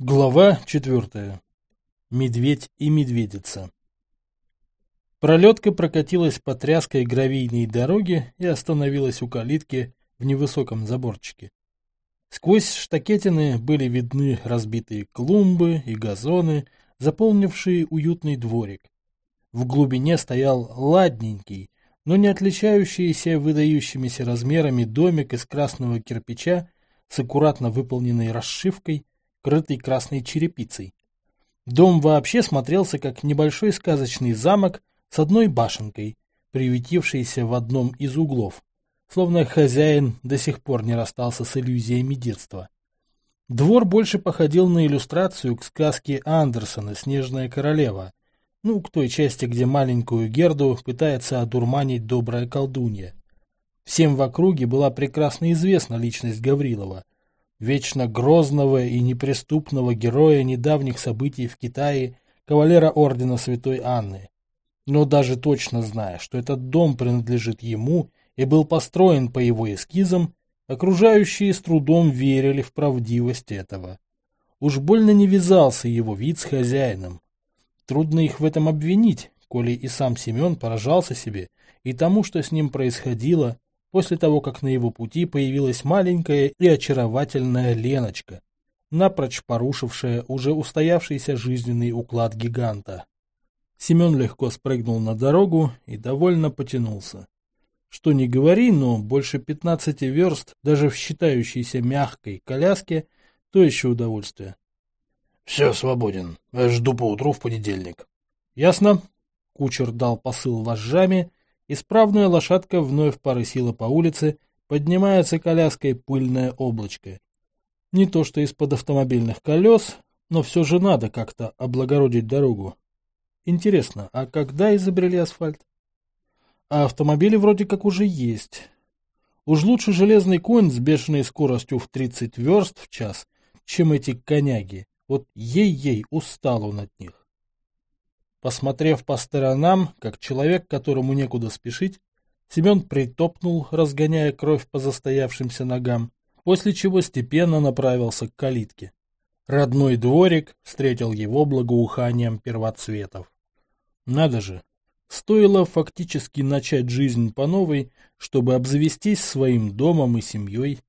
Глава четвертая. Медведь и медведица. Пролетка прокатилась по тряской гравийной дороге и остановилась у калитки в невысоком заборчике. Сквозь штакетины были видны разбитые клумбы и газоны, заполнившие уютный дворик. В глубине стоял ладненький, но не отличающийся выдающимися размерами домик из красного кирпича с аккуратно выполненной расшивкой крытый красной черепицей. Дом вообще смотрелся как небольшой сказочный замок с одной башенкой, приютившийся в одном из углов, словно хозяин до сих пор не расстался с иллюзиями детства. Двор больше походил на иллюстрацию к сказке Андерсона «Снежная королева», ну, к той части, где маленькую Герду пытается одурманить добрая колдунья. Всем в округе была прекрасно известна личность Гаврилова, вечно грозного и неприступного героя недавних событий в Китае, кавалера ордена Святой Анны. Но даже точно зная, что этот дом принадлежит ему и был построен по его эскизам, окружающие с трудом верили в правдивость этого. Уж больно не вязался его вид с хозяином. Трудно их в этом обвинить, коли и сам Семен поражался себе и тому, что с ним происходило, после того, как на его пути появилась маленькая и очаровательная Леночка, напрочь порушившая уже устоявшийся жизненный уклад гиганта. Семен легко спрыгнул на дорогу и довольно потянулся. Что ни говори, но больше пятнадцати верст, даже в считающейся мягкой коляске, то еще удовольствие. — Все, свободен. Жду поутру в понедельник. — Ясно. Кучер дал посыл вожжами, Исправная лошадка вновь порысила по улице, поднимается коляской пыльное облачко. Не то что из-под автомобильных колес, но все же надо как-то облагородить дорогу. Интересно, а когда изобрели асфальт? А автомобили вроде как уже есть. Уж лучше железный конь с бешеной скоростью в 30 верст в час, чем эти коняги. Вот ей-ей устал он от них. Посмотрев по сторонам, как человек, которому некуда спешить, Семен притопнул, разгоняя кровь по застоявшимся ногам, после чего степенно направился к калитке. Родной дворик встретил его благоуханием первоцветов. Надо же, стоило фактически начать жизнь по новой, чтобы обзавестись своим домом и семьей.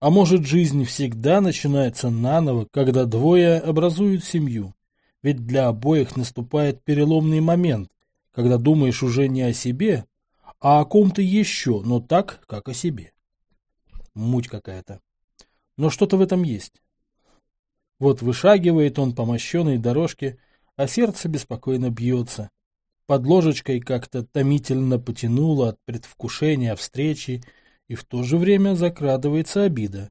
А может, жизнь всегда начинается наново, когда двое образуют семью? Ведь для обоих наступает переломный момент, когда думаешь уже не о себе, а о ком-то еще, но так, как о себе. Муть какая-то. Но что-то в этом есть. Вот вышагивает он по мощенной дорожке, а сердце беспокойно бьется. Под ложечкой как-то томительно потянуло от предвкушения встречи, и в то же время закрадывается обида.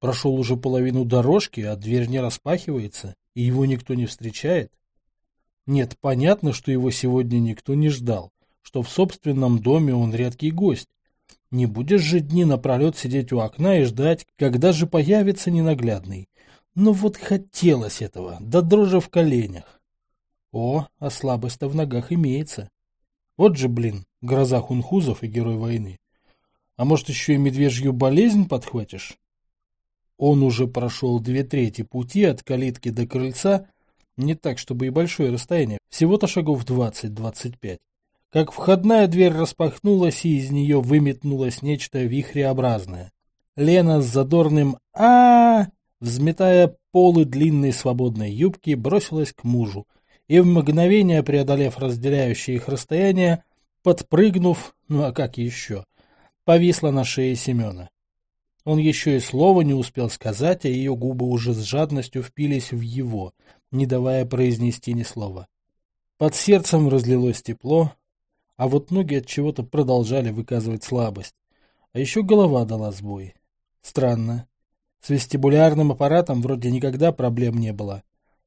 Прошел уже половину дорожки, а дверь не распахивается и его никто не встречает? Нет, понятно, что его сегодня никто не ждал, что в собственном доме он редкий гость. Не будешь же дни напролет сидеть у окна и ждать, когда же появится ненаглядный. Но вот хотелось этого, да дрожи в коленях. О, а слабость-то в ногах имеется. Вот же, блин, гроза хунхузов и герой войны. А может, еще и медвежью болезнь подхватишь? Он уже прошел две трети пути от калитки до крыльца, не так, чтобы и большое расстояние, всего-то шагов 20-25. Как входная дверь распахнулась, и из нее выметнулось нечто вихреобразное. Лена с задорным а, -а, -а взметая полы длинной свободной юбки, бросилась к мужу, и в мгновение, преодолев разделяющее их расстояние, подпрыгнув, ну а как еще, повисла на шее Семена. Он еще и слова не успел сказать, а ее губы уже с жадностью впились в его, не давая произнести ни слова. Под сердцем разлилось тепло, а вот ноги от чего-то продолжали выказывать слабость. А еще голова дала сбой. Странно. С вестибулярным аппаратом вроде никогда проблем не было.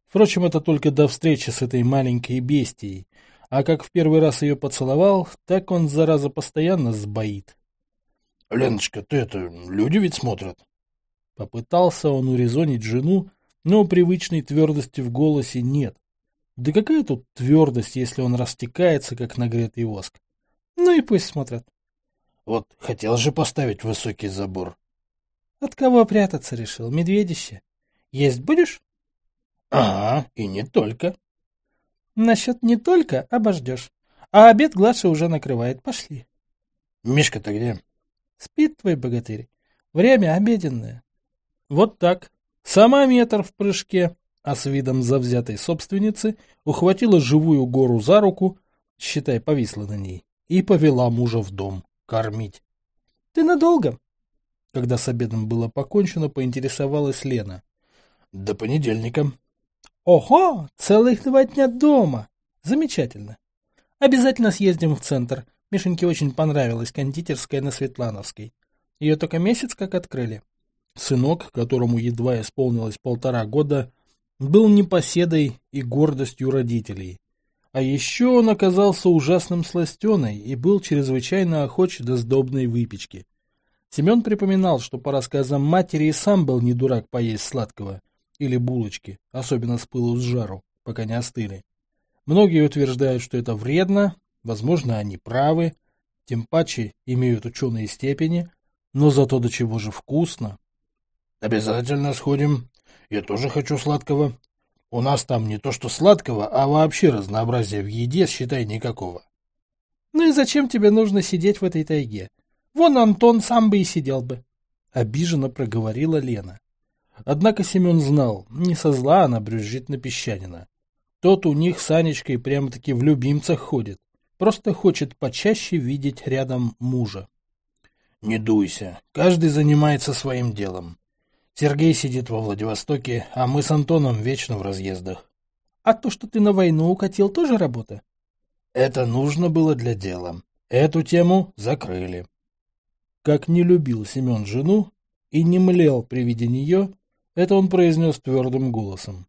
Впрочем, это только до встречи с этой маленькой бестией. А как в первый раз ее поцеловал, так он, зараза, постоянно сбоит. — Леночка, ты это, люди ведь смотрят. Попытался он урезонить жену, но привычной твердости в голосе нет. Да какая тут твердость, если он растекается, как нагретый воск? Ну и пусть смотрят. Вот хотел же поставить высокий забор. От кого прятаться решил, медведище? Есть будешь? Ага, и не только. Насчет не только обождешь. А обед Глаша уже накрывает. Пошли. Мишка-то где? Спит твой богатырь. Время обеденное. Вот так. Сама метр в прыжке, а с видом завзятой собственницы ухватила живую гору за руку, считай, повисла на ней, и повела мужа в дом кормить. — Ты надолго? Когда с обедом было покончено, поинтересовалась Лена. — До понедельника. — Ого, целых два дня дома. Замечательно. Обязательно съездим в центр. Мишеньке очень понравилась кондитерская на Светлановской. Ее только месяц как открыли. Сынок, которому едва исполнилось полтора года, был непоседой и гордостью родителей. А еще он оказался ужасным сластеной и был чрезвычайно охоч до сдобной выпечки. Семен припоминал, что по рассказам матери и сам был не дурак поесть сладкого или булочки, особенно с пылу с жару, пока не остыли. Многие утверждают, что это вредно, возможно, они правы, тем паче имеют ученые степени, но зато до чего же вкусно. Обязательно сходим. Я тоже хочу сладкого. У нас там не то что сладкого, а вообще разнообразия в еде, считай, никакого. Ну и зачем тебе нужно сидеть в этой тайге? Вон Антон сам бы и сидел бы. Обиженно проговорила Лена. Однако Семен знал, не со зла она брюзжит на песчанина. Тот у них с Анечкой прямо-таки в любимцах ходит. Просто хочет почаще видеть рядом мужа. Не дуйся, каждый занимается своим делом. Сергей сидит во Владивостоке, а мы с Антоном вечно в разъездах. А то, что ты на войну укатил, тоже работа? Это нужно было для дела. Эту тему закрыли. Как не любил Семен жену и не млел при виде нее, это он произнес твердым голосом.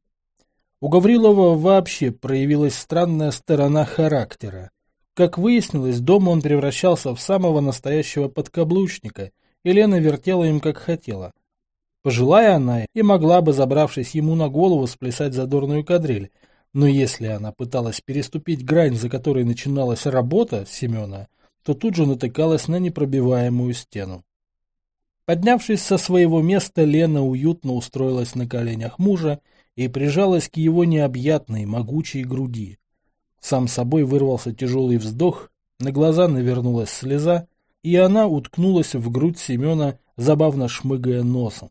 У Гаврилова вообще проявилась странная сторона характера. Как выяснилось, дома он превращался в самого настоящего подкаблучника, и Лена вертела им как хотела. Пожилая она и могла бы, забравшись ему на голову, сплясать задорную кадриль. Но если она пыталась переступить грань, за которой начиналась работа Семена, то тут же натыкалась на непробиваемую стену. Поднявшись со своего места, Лена уютно устроилась на коленях мужа и прижалась к его необъятной, могучей груди. Сам собой вырвался тяжелый вздох, на глаза навернулась слеза, и она уткнулась в грудь Семена, забавно шмыгая носом.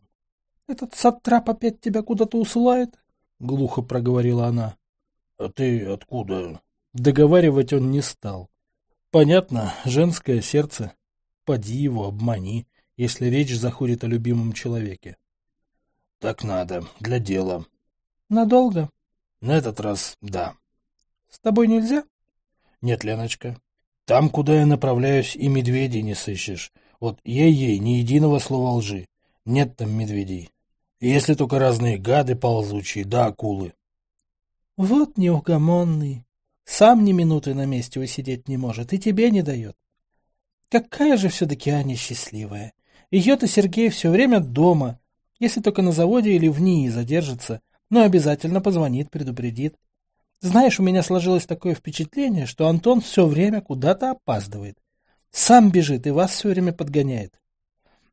Этот сатрап опять тебя куда-то усылает? — глухо проговорила она. — А ты откуда? Договаривать он не стал. Понятно, женское сердце. Поди его, обмани, если речь заходит о любимом человеке. — Так надо, для дела. — Надолго? — На этот раз да. — С тобой нельзя? — Нет, Леночка. Там, куда я направляюсь, и медведей не сыщешь. Вот ей-ей, ни единого слова лжи. Нет там медведей. Если только разные гады ползучие, да акулы. Вот неугомонный. Сам ни минуты на месте усидеть не может, и тебе не дает. Какая же все-таки Аня счастливая. Ее-то Сергей все время дома, если только на заводе или в НИИ задержится, но обязательно позвонит, предупредит. Знаешь, у меня сложилось такое впечатление, что Антон все время куда-то опаздывает. Сам бежит и вас все время подгоняет.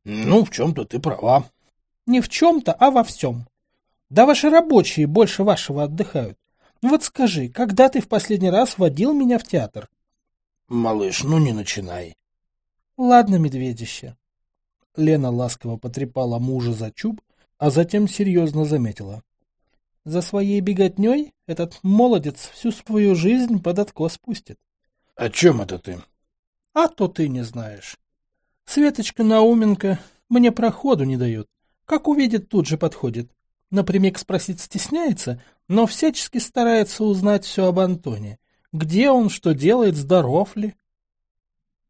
Ну, в чем-то ты права, не в чем-то, а во всем. Да ваши рабочие больше вашего отдыхают. Ну вот скажи, когда ты в последний раз водил меня в театр? Малыш, ну не начинай. Ладно, медведище. Лена ласково потрепала мужа за чуб, а затем серьезно заметила. За своей беготней этот молодец всю свою жизнь под откос спустит. — О чем это ты? — А то ты не знаешь. Светочка Науменко мне проходу не дает. Как увидит, тут же подходит. Напрямик спросить стесняется, но всячески старается узнать все об Антоне. Где он, что делает, здоров ли?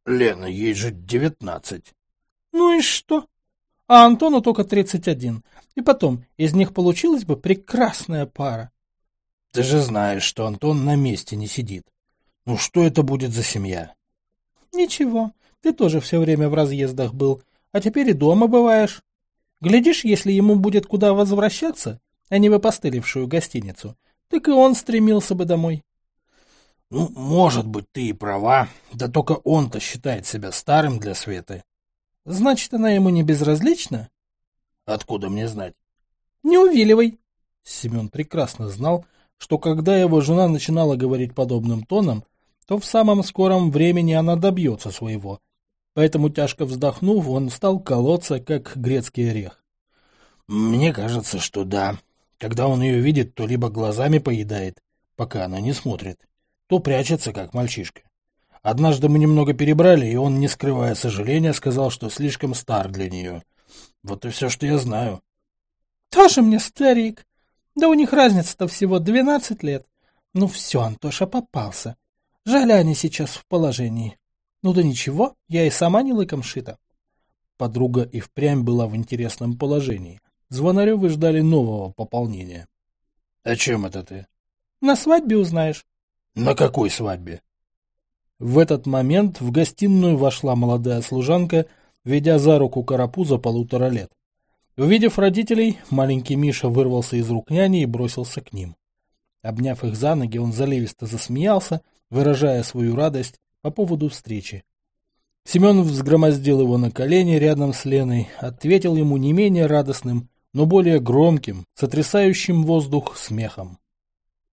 Лена, ей же девятнадцать. Ну и что? А Антону только тридцать один. И потом, из них получилась бы прекрасная пара. Ты же знаешь, что Антон на месте не сидит. Ну что это будет за семья? Ничего, ты тоже все время в разъездах был, а теперь и дома бываешь. Глядишь, если ему будет куда возвращаться, а не в опостылевшую гостиницу, так и он стремился бы домой. Ну, может быть, ты и права, да только он-то считает себя старым для Светы. Значит, она ему не безразлична? Откуда мне знать? Не увиливай. Семен прекрасно знал, что когда его жена начинала говорить подобным тоном, то в самом скором времени она добьется своего. Поэтому, тяжко вздохнув, он стал колоться, как грецкий орех. «Мне кажется, что да. Когда он ее видит, то либо глазами поедает, пока она не смотрит, то прячется, как мальчишка. Однажды мы немного перебрали, и он, не скрывая сожаления, сказал, что слишком стар для нее. Вот и все, что я знаю. — Тоже мне старик. Да у них разница-то всего двенадцать лет. Ну все, Антоша попался. Жаль, они сейчас в положении. Ну да ничего, я и сама не лыком шита. Подруга и впрямь была в интересном положении. Звонаревы ждали нового пополнения. — О чем это ты? — На свадьбе узнаешь. — На какой свадьбе? В этот момент в гостиную вошла молодая служанка, ведя за руку карапуза полутора лет. Увидев родителей, маленький Миша вырвался из рук няни и бросился к ним. Обняв их за ноги, он заливисто засмеялся, выражая свою радость по поводу встречи. Семен взгромоздил его на колени рядом с Леной, ответил ему не менее радостным, но более громким, сотрясающим воздух смехом.